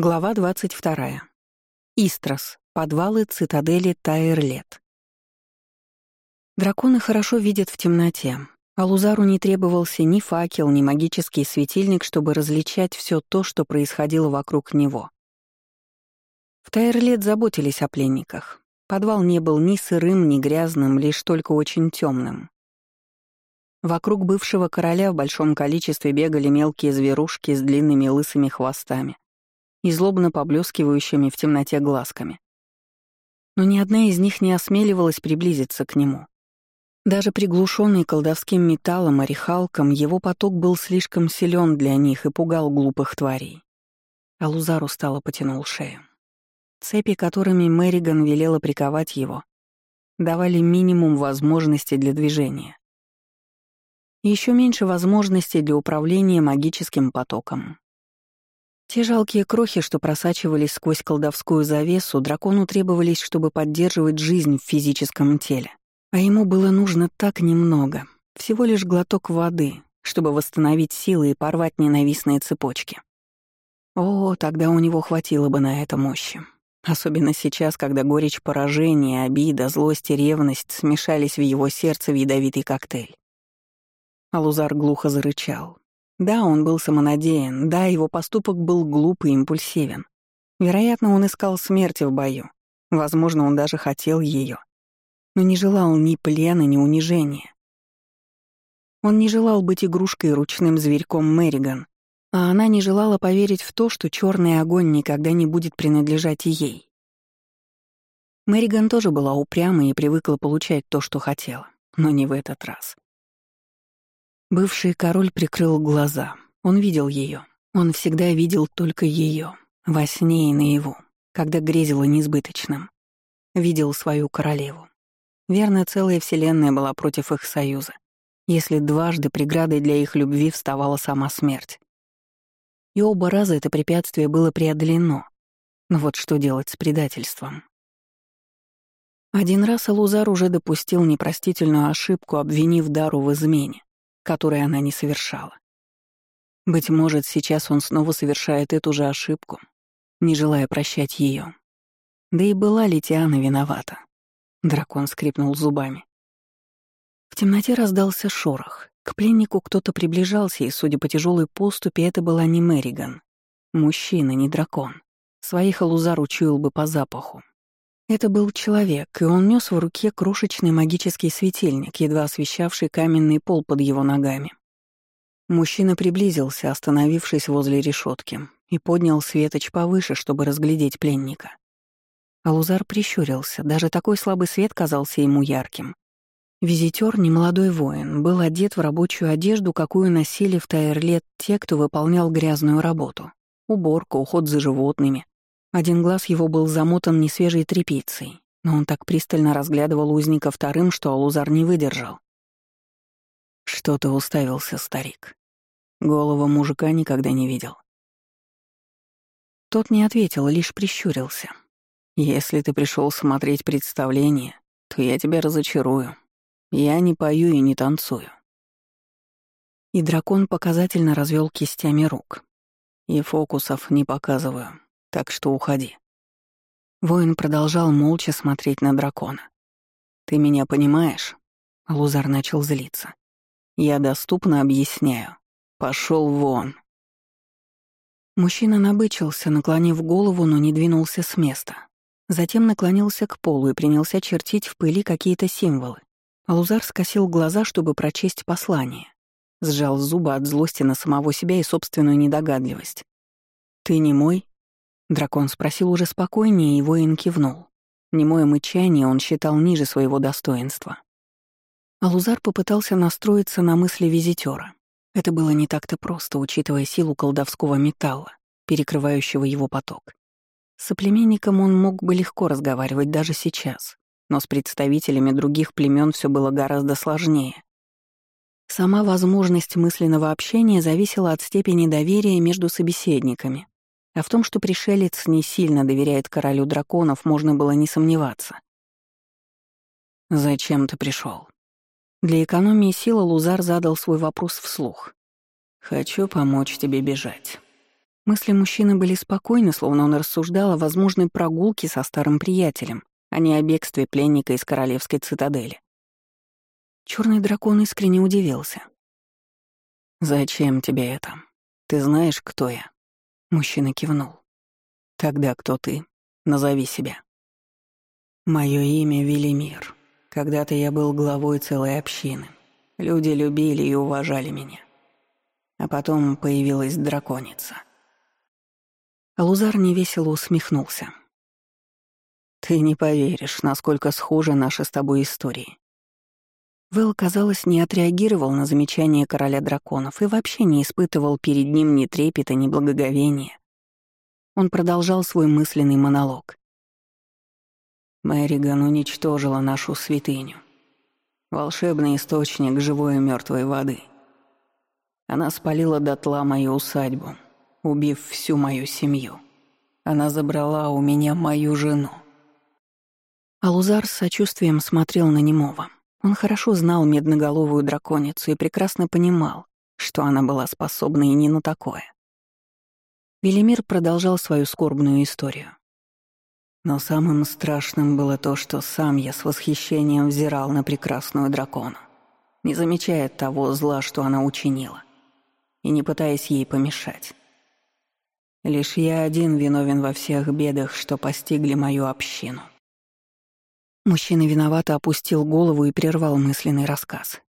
Глава 22. Истрос. Подвалы цитадели Тайрлет. Драконы хорошо видят в темноте, а Лузару не требовался ни факел, ни магический светильник, чтобы различать все то, что происходило вокруг него. В Тайрлет заботились о пленниках. Подвал не был ни сырым, ни грязным, лишь только очень темным. Вокруг бывшего короля в большом количестве бегали мелкие зверушки с длинными лысыми хвостами и злобно поблескивающими в темноте глазками. Но ни одна из них не осмеливалась приблизиться к нему. Даже приглушенный колдовским металлом орехалком, его поток был слишком силен для них и пугал глупых тварей. А Лузар устало потянул шею. Цепи, которыми Мэриган велела приковать его, давали минимум возможностей для движения. Еще меньше возможностей для управления магическим потоком. Те жалкие крохи, что просачивались сквозь колдовскую завесу, дракону требовались, чтобы поддерживать жизнь в физическом теле. А ему было нужно так немного, всего лишь глоток воды, чтобы восстановить силы и порвать ненавистные цепочки. О, тогда у него хватило бы на это мощи. Особенно сейчас, когда горечь поражения, обида, злость и ревность смешались в его сердце в ядовитый коктейль. Алузар глухо зарычал, да, он был самонадеян, да, его поступок был глуп и импульсивен. Вероятно, он искал смерти в бою. Возможно, он даже хотел ее, но не желал ни плена, ни унижения. Он не желал быть игрушкой ручным зверьком Мэриган, а она не желала поверить в то, что черный огонь никогда не будет принадлежать ей. Мэриган тоже была упрямой и привыкла получать то, что хотела, но не в этот раз. Бывший король прикрыл глаза. Он видел ее. Он всегда видел только ее, во сне и наяву, когда грезило несбыточным. Видел свою королеву. Верно, целая вселенная была против их союза, если дважды преградой для их любви вставала сама смерть. И оба раза это препятствие было преодолено. Но вот что делать с предательством? Один раз Алузар уже допустил непростительную ошибку, обвинив Дару в измене которой она не совершала. Быть может, сейчас он снова совершает эту же ошибку, не желая прощать ее. Да и была ли Тиана виновата? Дракон скрипнул зубами. В темноте раздался шорох. К пленнику кто-то приближался, и, судя по тяжелой поступе, это была не Мэриган. Мужчина, не дракон. Своих Алузар учуял бы по запаху. Это был человек, и он нес в руке крошечный магический светильник, едва освещавший каменный пол под его ногами. Мужчина приблизился, остановившись возле решетки, и поднял светоч повыше, чтобы разглядеть пленника. Алузар прищурился, даже такой слабый свет казался ему ярким. Визитер, немолодой воин, был одет в рабочую одежду, какую носили в Тайрлет те, кто выполнял грязную работу. Уборка, уход за животными, один глаз его был замотан несвежей тряпицей, но он так пристально разглядывал узника вторым, что Алузар не выдержал. «Что ты уставился, старик? Голова мужика никогда не видел». Тот не ответил, лишь прищурился. «Если ты пришел смотреть представление, то я тебя разочарую. Я не пою и не танцую». И дракон показательно развел кистями рук. И фокусов не показываю так что уходи». Воин продолжал молча смотреть на дракона. «Ты меня понимаешь?» Лузар начал злиться. «Я доступно объясняю. Пошел вон!» Мужчина набычился, наклонив голову, но не двинулся с места. Затем наклонился к полу и принялся чертить в пыли какие-то символы. Алузар скосил глаза, чтобы прочесть послание. Сжал зубы от злости на самого себя и собственную недогадливость. «Ты не мой?» Дракон спросил уже спокойнее, и воин кивнул. Немое мычание он считал ниже своего достоинства. Алузар попытался настроиться на мысли визитера. Это было не так-то просто, учитывая силу колдовского металла, перекрывающего его поток. С соплеменником он мог бы легко разговаривать даже сейчас, но с представителями других племен все было гораздо сложнее. Сама возможность мысленного общения зависела от степени доверия между собеседниками. А в том, что пришелец не сильно доверяет королю драконов, можно было не сомневаться. «Зачем ты пришел? Для экономии силы Лузар задал свой вопрос вслух. «Хочу помочь тебе бежать». Мысли мужчины были спокойны, словно он рассуждал о возможной прогулке со старым приятелем, а не о бегстве пленника из королевской цитадели. Черный дракон искренне удивился. «Зачем тебе это? Ты знаешь, кто я?» Мужчина кивнул. «Тогда кто ты? Назови себя». «Мое имя Велимир. Когда-то я был главой целой общины. Люди любили и уважали меня. А потом появилась драконица». Лузар невесело усмехнулся. «Ты не поверишь, насколько схожи наши с тобой истории. Вэл, казалось, не отреагировал на замечание короля драконов и вообще не испытывал перед ним ни трепета, ни благоговения. Он продолжал свой мысленный монолог. Мэриган уничтожила нашу святыню. Волшебный источник живой и мертвой воды. Она спалила дотла мою усадьбу, убив всю мою семью. Она забрала у меня мою жену. Алузар с сочувствием смотрел на немого. Он хорошо знал медноголовую драконицу и прекрасно понимал, что она была способна и не на такое. Велимир продолжал свою скорбную историю. Но самым страшным было то, что сам я с восхищением взирал на прекрасную дракону, не замечая того зла, что она учинила, и не пытаясь ей помешать. Лишь я один виновен во всех бедах, что постигли мою общину. Мужчина виновато опустил голову и прервал мысленный рассказ.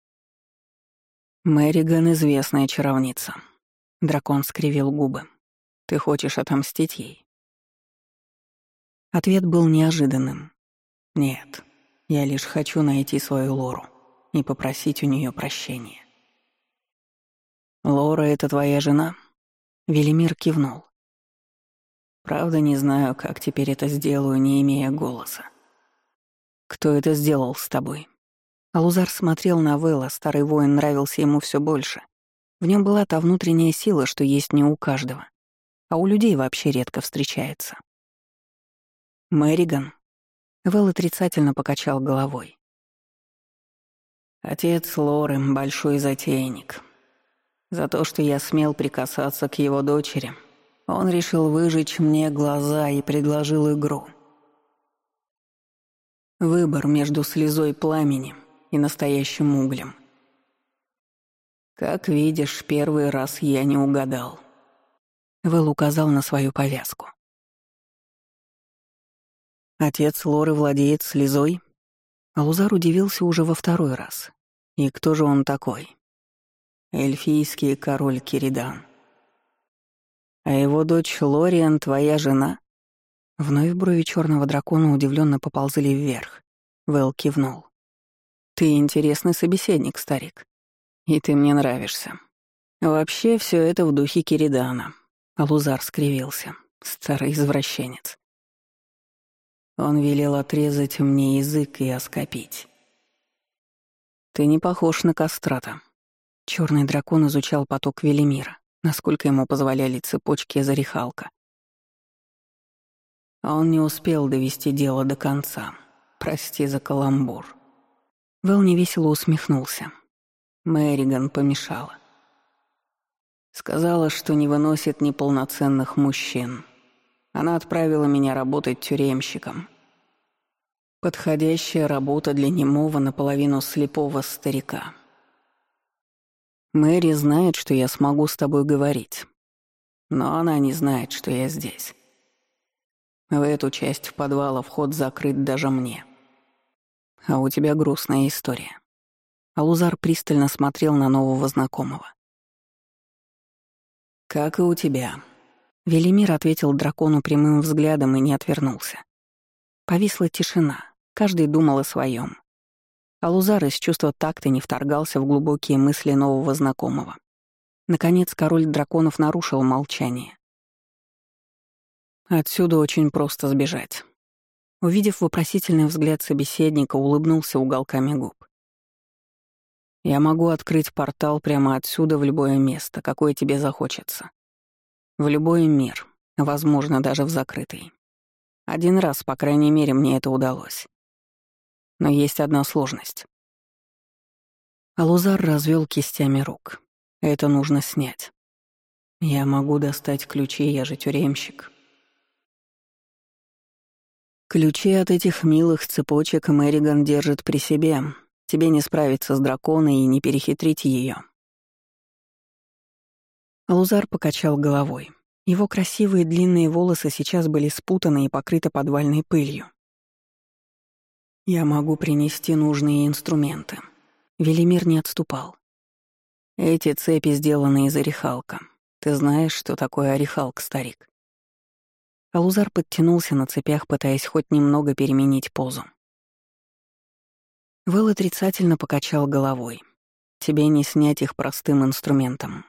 «Мэриган — известная чаровница». Дракон скривил губы. «Ты хочешь отомстить ей?» Ответ был неожиданным. «Нет, я лишь хочу найти свою Лору и попросить у нее прощения». «Лора — это твоя жена?» Велимир кивнул. «Правда, не знаю, как теперь это сделаю, не имея голоса. «Кто это сделал с тобой?» Алузар смотрел на Вэлла, старый воин нравился ему все больше. В нем была та внутренняя сила, что есть не у каждого, а у людей вообще редко встречается. «Мэриган?» Вэл отрицательно покачал головой. «Отец Лоры — большой затейник. За то, что я смел прикасаться к его дочери, он решил выжечь мне глаза и предложил игру — Выбор между слезой пламени и настоящим углем. Как видишь, первый раз я не угадал. Вэл указал на свою повязку. Отец Лоры владеет слезой? Алузар удивился уже во второй раз. И кто же он такой? Эльфийский король Киридан. А его дочь Лориан твоя жена? Вновь брови черного дракона удивленно поползли вверх. Вэл кивнул. «Ты интересный собеседник, старик. И ты мне нравишься. Вообще все это в духе Киридана». Алузар скривился. Старый извращенец. Он велел отрезать мне язык и оскопить. «Ты не похож на кастрата». Черный дракон изучал поток Велимира, насколько ему позволяли цепочки Зарихалка. Он не успел довести дело до конца. Прости за каламбур. Вэл невесело усмехнулся. Мэриган помешала. Сказала, что не выносит неполноценных мужчин. Она отправила меня работать тюремщиком. Подходящая работа для немого наполовину слепого старика. Мэри знает, что я смогу с тобой говорить. Но она не знает, что я здесь. В эту часть подвала вход закрыт даже мне. А у тебя грустная история. Алузар пристально смотрел на нового знакомого. «Как и у тебя». Велимир ответил дракону прямым взглядом и не отвернулся. Повисла тишина, каждый думал о своем. Алузар из чувства такта не вторгался в глубокие мысли нового знакомого. Наконец король драконов нарушил молчание. Отсюда очень просто сбежать. Увидев вопросительный взгляд собеседника, улыбнулся уголками губ. Я могу открыть портал прямо отсюда в любое место, какое тебе захочется. В любой мир, возможно, даже в закрытый. Один раз, по крайней мере, мне это удалось. Но есть одна сложность. Алузар развел кистями рук. Это нужно снять. «Я могу достать ключи, я же тюремщик». «Ключи от этих милых цепочек Мэриган держит при себе. Тебе не справиться с драконой и не перехитрить ее. Алузар покачал головой. Его красивые длинные волосы сейчас были спутаны и покрыты подвальной пылью. «Я могу принести нужные инструменты». Велимир не отступал. «Эти цепи сделаны из орехалка. Ты знаешь, что такое орехалк, старик?» Алузар подтянулся на цепях, пытаясь хоть немного переменить позу. Вэл отрицательно покачал головой. «Тебе не снять их простым инструментом».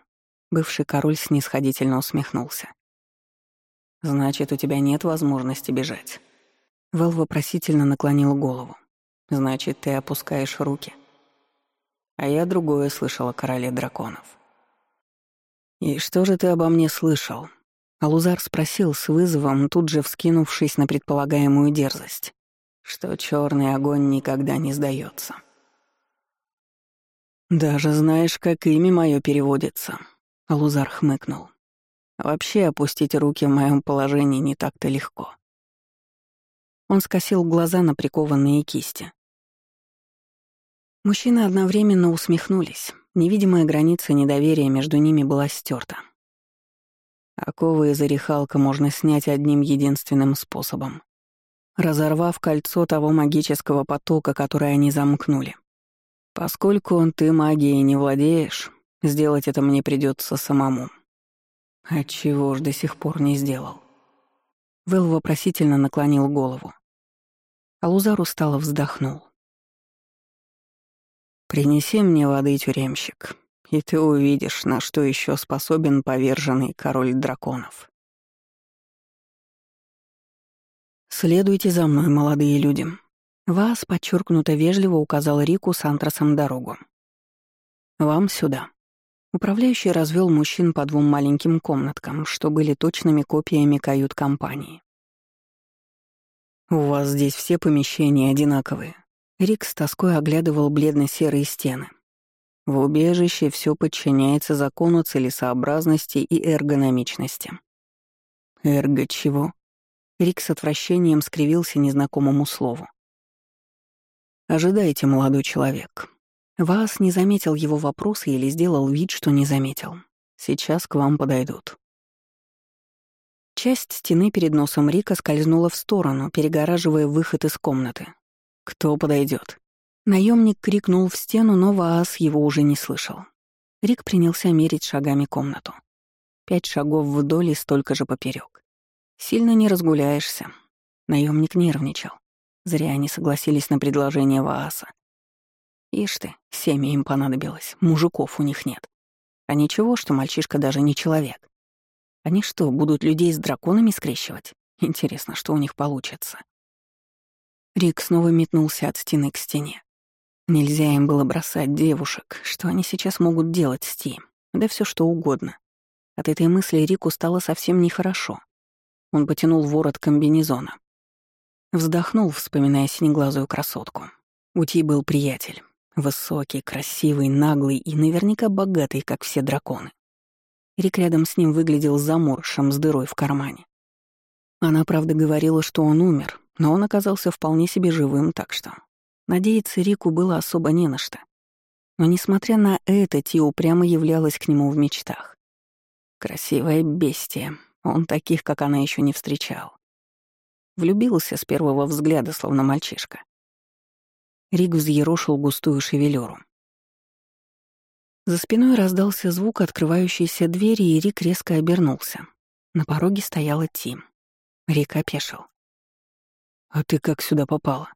Бывший король снисходительно усмехнулся. «Значит, у тебя нет возможности бежать». Вэл вопросительно наклонил голову. «Значит, ты опускаешь руки». А я другое слышал о короле драконов. «И что же ты обо мне слышал?» Алузар спросил с вызовом, тут же вскинувшись на предполагаемую дерзость что черный огонь никогда не сдается. «Даже знаешь, как имя мое переводится», — Алузар хмыкнул. «Вообще опустить руки в моем положении не так-то легко». Он скосил глаза на прикованные кисти. Мужчины одновременно усмехнулись. Невидимая граница недоверия между ними была стерта. Оковы из орехалка можно снять одним единственным способом разорвав кольцо того магического потока, который они замкнули. Поскольку ты магией не владеешь, сделать это мне придется самому. Отчего ж до сих пор не сделал? Вэл вопросительно наклонил голову. Алузар устало вздохнул. «Принеси мне воды, тюремщик, и ты увидишь, на что еще способен поверженный король драконов». «Следуйте за мной, молодые люди». Вас подчеркнуто вежливо указал Рику с антрасом дорогу. «Вам сюда». Управляющий развел мужчин по двум маленьким комнаткам, что были точными копиями кают-компании. «У вас здесь все помещения одинаковые». Рик с тоской оглядывал бледно-серые стены. В убежище все подчиняется закону целесообразности и эргономичности. Эрго чего? Рик с отвращением скривился незнакомому слову. «Ожидайте, молодой человек». Вас не заметил его вопроса или сделал вид, что не заметил. Сейчас к вам подойдут. Часть стены перед носом Рика скользнула в сторону, перегораживая выход из комнаты. «Кто подойдет? Наемник крикнул в стену, но Ваас его уже не слышал. Рик принялся мерить шагами комнату. Пять шагов вдоль и столько же поперек. Сильно не разгуляешься. Наемник нервничал. Зря они согласились на предложение Вааса. Ишь ты, семя им понадобилось, мужиков у них нет. А ничего, что мальчишка даже не человек. Они что, будут людей с драконами скрещивать? Интересно, что у них получится. Рик снова метнулся от стены к стене. Нельзя им было бросать девушек. Что они сейчас могут делать с Ти? Да все что угодно. От этой мысли Рику стало совсем нехорошо. Он потянул ворот комбинезона. Вздохнул, вспоминая синеглазую красотку. У Ти был приятель. Высокий, красивый, наглый и наверняка богатый, как все драконы. Рик рядом с ним выглядел заморшем с дырой в кармане. Она, правда, говорила, что он умер, но он оказался вполне себе живым, так что... Надеяться Рику было особо не на что. Но, несмотря на это, Ти упрямо являлась к нему в мечтах. Красивое бестия, он таких, как она, еще не встречал. Влюбился с первого взгляда, словно мальчишка. Рик взъерошил густую шевелюру. За спиной раздался звук открывающейся двери, и Рик резко обернулся. На пороге стояла Тим. Рик опешил. «А ты как сюда попала?»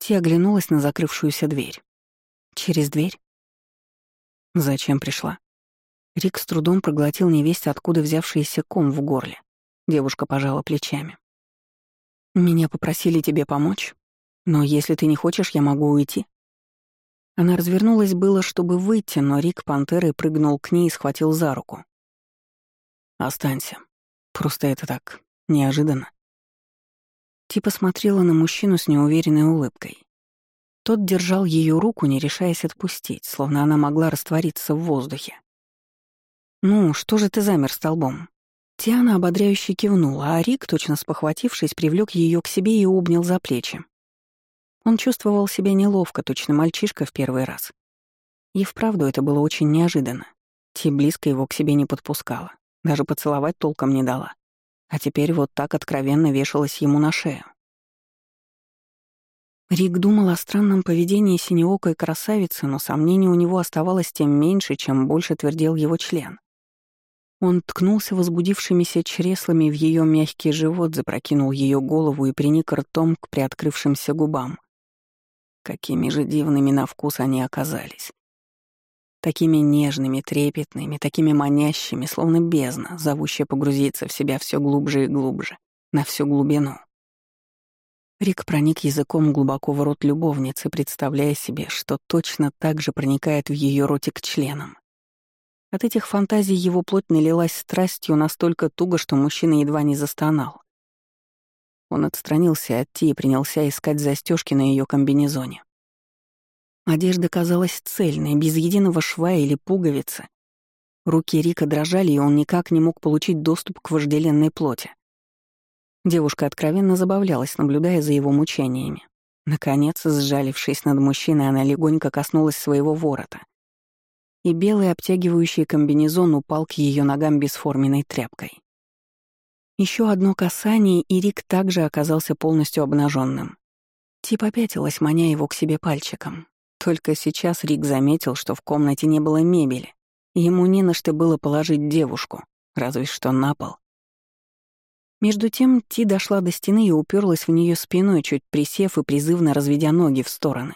Ти оглянулась на закрывшуюся дверь. «Через дверь?» «Зачем пришла?» Рик с трудом проглотил невесть, откуда взявшийся ком в горле. Девушка пожала плечами. «Меня попросили тебе помочь, но если ты не хочешь, я могу уйти». Она развернулась было, чтобы выйти, но Рик пантерой прыгнул к ней и схватил за руку. «Останься. Просто это так, неожиданно». Ти посмотрела на мужчину с неуверенной улыбкой. Тот держал ее руку, не решаясь отпустить, словно она могла раствориться в воздухе. «Ну, что же ты замер столбом?» Тиана ободряюще кивнула, а Рик, точно спохватившись, привлек ее к себе и обнял за плечи. Он чувствовал себя неловко, точно мальчишка в первый раз. И вправду это было очень неожиданно. Ти близко его к себе не подпускала, даже поцеловать толком не дала. А теперь вот так откровенно вешалась ему на шею. Рик думал о странном поведении синеокой красавицы, но сомнений у него оставалось тем меньше, чем больше твердел его член. Он ткнулся возбудившимися чреслами в ее мягкий живот, запрокинул ее голову и приник ртом к приоткрывшимся губам. Какими же дивными на вкус они оказались. Такими нежными, трепетными, такими манящими, словно бездна, зовущая погрузиться в себя все глубже и глубже, на всю глубину. Рик проник языком глубоко в рот любовницы, представляя себе, что точно так же проникает в ее ротик к членам. От этих фантазий его плоть налилась страстью настолько туго, что мужчина едва не застонал. Он отстранился от Ти и принялся искать застежки на ее комбинезоне. Одежда казалась цельной, без единого шва или пуговицы. Руки Рика дрожали, и он никак не мог получить доступ к вожделенной плоти. Девушка откровенно забавлялась, наблюдая за его мучениями. Наконец, сжалившись над мужчиной, она легонько коснулась своего ворота. И белый обтягивающий комбинезон упал к ее ногам бесформенной тряпкой. Еще одно касание, и Рик также оказался полностью обнаженным. Тип опятилась, маня его к себе пальчиком. Только сейчас Рик заметил, что в комнате не было мебели, ему не на что было положить девушку, разве что на пол. Между тем Ти дошла до стены и уперлась в нее спиной, чуть присев и призывно разведя ноги в стороны.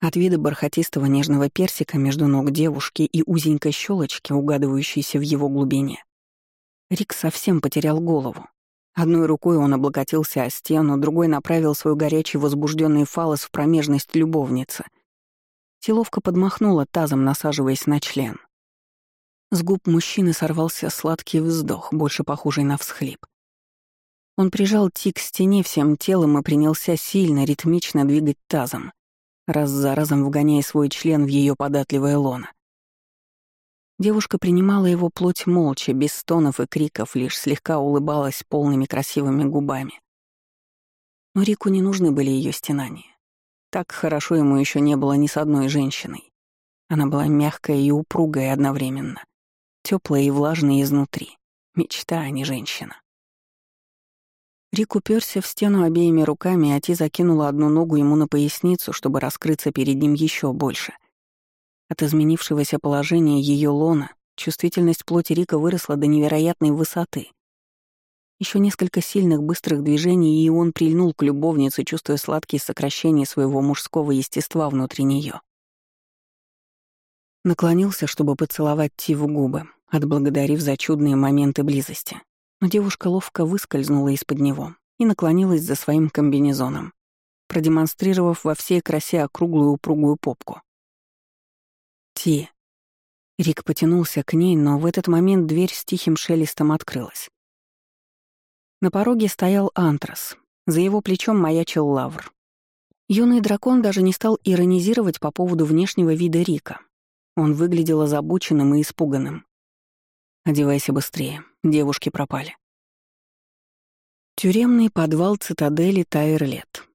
От вида бархатистого нежного персика между ног девушки и узенькой щелочки, угадывающейся в его глубине, Рик совсем потерял голову. Одной рукой он облокотился о стену, другой направил свой горячий возбужденный фалос в промежность любовницы. Теловка подмахнула тазом, насаживаясь на член. С губ мужчины сорвался сладкий вздох, больше похожий на всхлип. Он прижал Ти к стене всем телом и принялся сильно, ритмично двигать тазом, раз за разом вгоняя свой член в ее податливое лоно. Девушка принимала его плоть молча, без стонов и криков, лишь слегка улыбалась полными красивыми губами. Но Рику не нужны были ее стенания. Так хорошо ему еще не было ни с одной женщиной. Она была мягкая и упругая одновременно теплая и влажная изнутри. Мечта, а не женщина. Рик уперся в стену обеими руками, а Ти закинула одну ногу ему на поясницу, чтобы раскрыться перед ним еще больше. От изменившегося положения ее лона чувствительность плоти Рика выросла до невероятной высоты. Еще несколько сильных быстрых движений, и он прильнул к любовнице, чувствуя сладкие сокращения своего мужского естества внутри нее. Наклонился, чтобы поцеловать Ти в губы, отблагодарив за чудные моменты близости. Но девушка ловко выскользнула из-под него и наклонилась за своим комбинезоном, продемонстрировав во всей красе округлую упругую попку. «Ти». Рик потянулся к ней, но в этот момент дверь с тихим шелестом открылась. На пороге стоял Антрас. За его плечом маячил Лавр. Юный дракон даже не стал иронизировать по поводу внешнего вида Рика. Он выглядел озабоченным и испуганным. «Одевайся быстрее, девушки пропали». Тюремный подвал цитадели Тайрлет.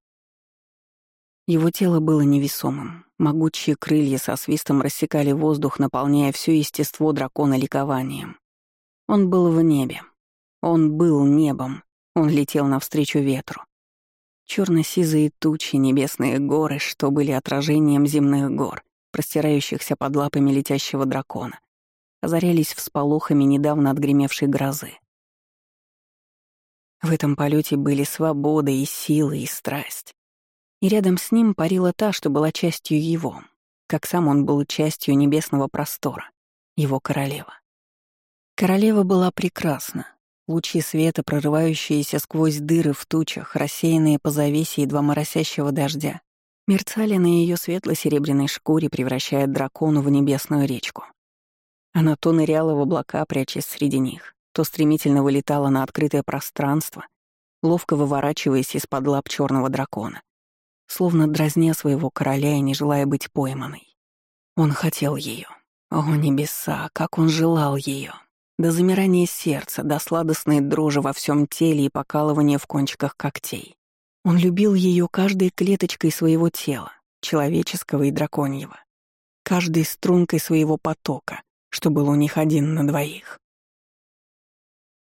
Его тело было невесомым. Могучие крылья со свистом рассекали воздух, наполняя все естество дракона ликованием. Он был в небе. Он был небом. Он летел навстречу ветру. Черно-сизые тучи, небесные горы, что были отражением земных гор, простирающихся под лапами летящего дракона, озарялись всполохами недавно отгремевшей грозы. В этом полете были свобода и сила, и страсть. И рядом с ним парила та, что была частью его, как сам он был частью небесного простора, его королева. Королева была прекрасна. Лучи света, прорывающиеся сквозь дыры в тучах, рассеянные по завесе едва моросящего дождя, мерцали на ее светло-серебряной шкуре, превращая дракону в небесную речку. Она то ныряла в облака, прячась среди них, то стремительно вылетала на открытое пространство, ловко выворачиваясь из-под лап черного дракона, словно дразня своего короля и не желая быть пойманной. Он хотел ее. О, небеса, как он желал ее! До замирания сердца, до сладостной дрожи во всем теле и покалывания в кончиках когтей. Он любил ее каждой клеточкой своего тела, человеческого и драконьего, каждой стрункой своего потока, что был у них один на двоих.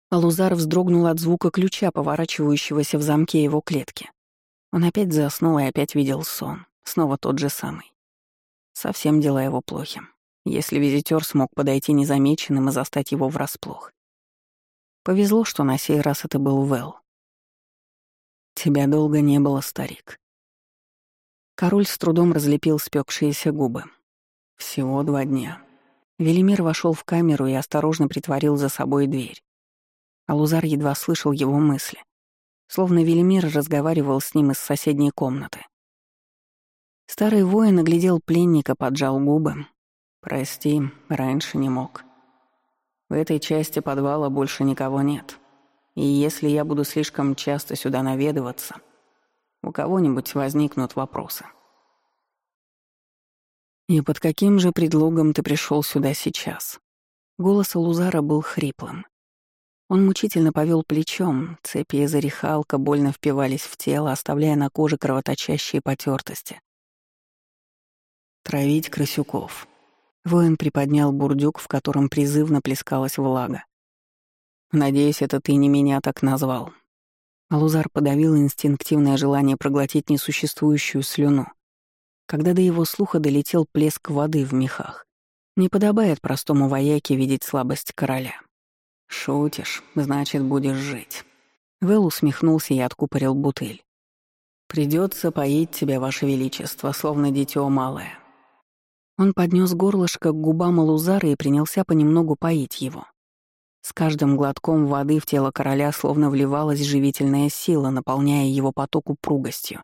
Алузар вздрогнул от звука ключа, поворачивающегося в замке его клетки. Он опять заснул и опять видел сон, снова тот же самый. Совсем дела его плохи, если визитер смог подойти незамеченным и застать его врасплох. Повезло, что на сей раз это был Вэл. Тебя долго не было, старик. Король с трудом разлепил спекшиеся губы. Всего два дня. Велимир вошел в камеру и осторожно притворил за собой дверь. Алузар едва слышал его мысли, словно Велимир разговаривал с ним из соседней комнаты. Старый воин оглядел пленника, поджал губы. «Прости, раньше не мог. В этой части подвала больше никого нет. И если я буду слишком часто сюда наведываться, у кого-нибудь возникнут вопросы. И под каким же предлогом ты пришел сюда сейчас? Голос Лузара был хриплым. Он мучительно повел плечом, цепи из орехалка больно впивались в тело, оставляя на коже кровоточащие потертости. «Травить крысюков». Воин приподнял бурдюк, в котором призывно плескалась влага. Надеюсь, это ты не меня так назвал. Алузар подавил инстинктивное желание проглотить несуществующую слюну, когда до его слуха долетел плеск воды в мехах. Не подобает простому вояке видеть слабость короля. «Шутишь, значит, будешь жить». Вэл усмехнулся и откупорил бутыль. Придется поить тебя, Ваше Величество, словно дитё малое». Он поднес горлышко к губам Алузара и принялся понемногу поить его. С каждым глотком воды в тело короля словно вливалась живительная сила, наполняя его поток упругостью.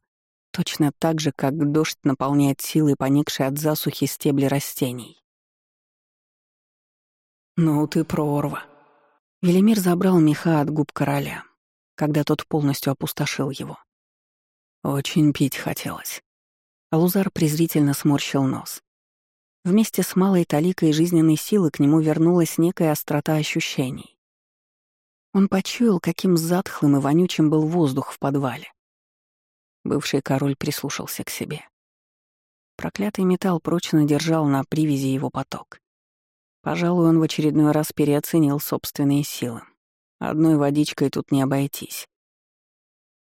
Точно так же, как дождь наполняет силой поникшие от засухи стебли растений. «Ну ты прорва!» Велимир забрал меха от губ короля, когда тот полностью опустошил его. Очень пить хотелось. Алузар презрительно сморщил нос. Вместе с малой таликой жизненной силы к нему вернулась некая острота ощущений. Он почуял, каким затхлым и вонючим был воздух в подвале. Бывший король прислушался к себе. Проклятый металл прочно держал на привязи его поток. Пожалуй, он в очередной раз переоценил собственные силы. Одной водичкой тут не обойтись.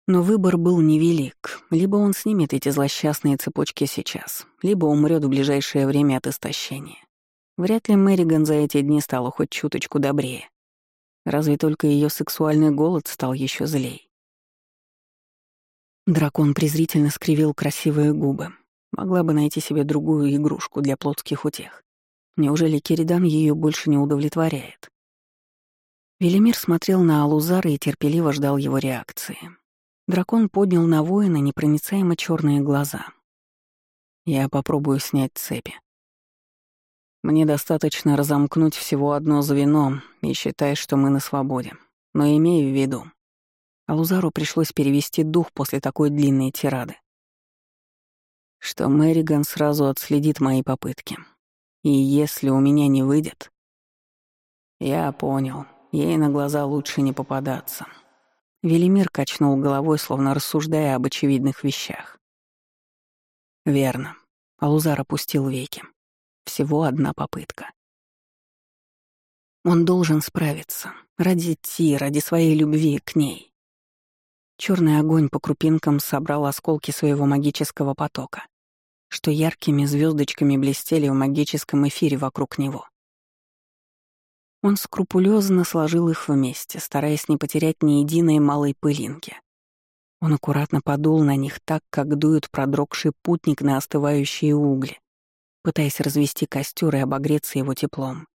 Но выбор был невелик. Либо он снимет эти злосчастные цепочки сейчас, либо умрет в ближайшее время от истощения. Вряд ли Мэриган за эти дни стала хоть чуточку добрее. Разве только ее сексуальный голод стал еще злей. Дракон презрительно скривил красивые губы. Могла бы найти себе другую игрушку для плотских утех. Неужели Киридан ее больше не удовлетворяет? Велимир смотрел на Алузара и терпеливо ждал его реакции. Дракон поднял на воина непроницаемо черные глаза. Я попробую снять цепи. Мне достаточно разомкнуть всего одно звено и считай, что мы на свободе. Но имею в виду. Алузару пришлось перевести дух после такой длинной тирады. Что Мэриган сразу отследит мои попытки. И если у меня не выйдет... Я понял, ей на глаза лучше не попадаться. Велимир качнул головой, словно рассуждая об очевидных вещах. «Верно». Алузар опустил веки. Всего одна попытка. Он должен справиться. Ради Ти, ради своей любви к ней. Черный огонь по крупинкам собрал осколки своего магического потока, что яркими звездочками блестели в магическом эфире вокруг него. Он скрупулезно сложил их вместе, стараясь не потерять ни единой малой пылинки. Он аккуратно подул на них так, как дует продрогший путник на остывающие угли, пытаясь развести костер и обогреться его теплом.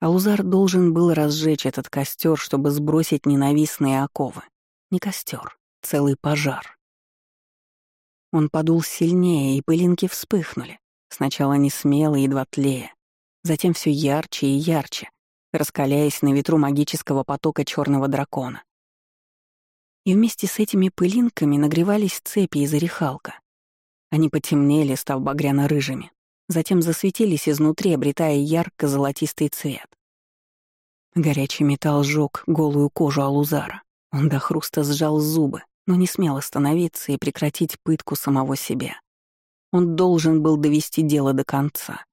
Алузар должен был разжечь этот костер, чтобы сбросить ненавистные оковы. Не костер, целый пожар. Он подул сильнее, и пылинки вспыхнули. Сначала не смело, едва тлея, затем все ярче и ярче, раскаляясь на ветру магического потока черного дракона. И вместе с этими пылинками нагревались цепи из орехалка. Они потемнели, став багряно-рыжими, затем засветились изнутри, обретая ярко-золотистый цвет. Горячий металл сжёг голую кожу Алузара. Он до хруста сжал зубы, но не смел остановиться и прекратить пытку самого себя. Он должен был довести дело до конца.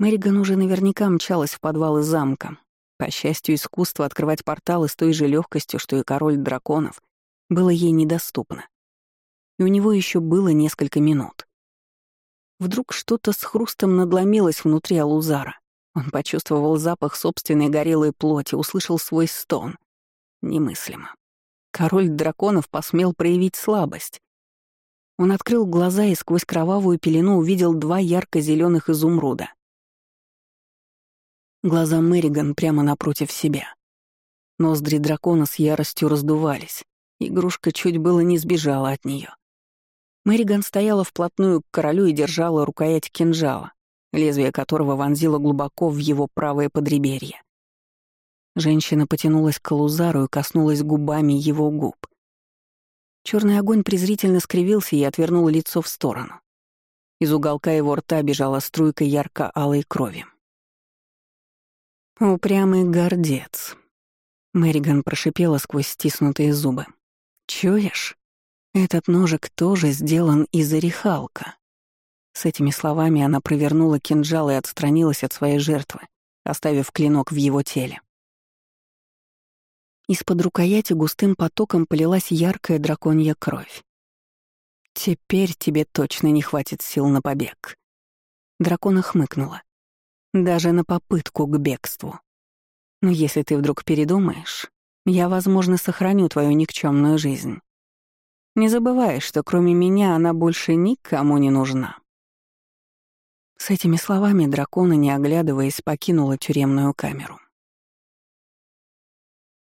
Мэриган уже наверняка мчалась в подвалы замка. По счастью, искусство открывать порталы с той же легкостью, что и король драконов, было ей недоступно. И у него еще было несколько минут. Вдруг что-то с хрустом надломилось внутри Алузара. Он почувствовал запах собственной горелой плоти, услышал свой стон. Немыслимо. Король драконов посмел проявить слабость. Он открыл глаза и сквозь кровавую пелену увидел два ярко зеленых изумруда. Глаза Мэриган прямо напротив себя. Ноздри дракона с яростью раздувались. Игрушка чуть было не сбежала от нее. Мэриган стояла вплотную к королю и держала рукоять кинжала, лезвие которого вонзило глубоко в его правое подреберье. Женщина потянулась к Лузару и коснулась губами его губ. Черный огонь презрительно скривился и отвернул лицо в сторону. Из уголка его рта бежала струйка ярко-алой крови. «Упрямый гордец», — Мэриган прошипела сквозь стиснутые зубы. «Чуешь? Этот ножик тоже сделан из орехалка». С этими словами она провернула кинжал и отстранилась от своей жертвы, оставив клинок в его теле. Из-под рукояти густым потоком полилась яркая драконья кровь. «Теперь тебе точно не хватит сил на побег». Дракона хмыкнула. «Даже на попытку к бегству. Но если ты вдруг передумаешь, я, возможно, сохраню твою никчемную жизнь. Не забывай, что кроме меня она больше никому не нужна». С этими словами дракона, не оглядываясь, покинула тюремную камеру.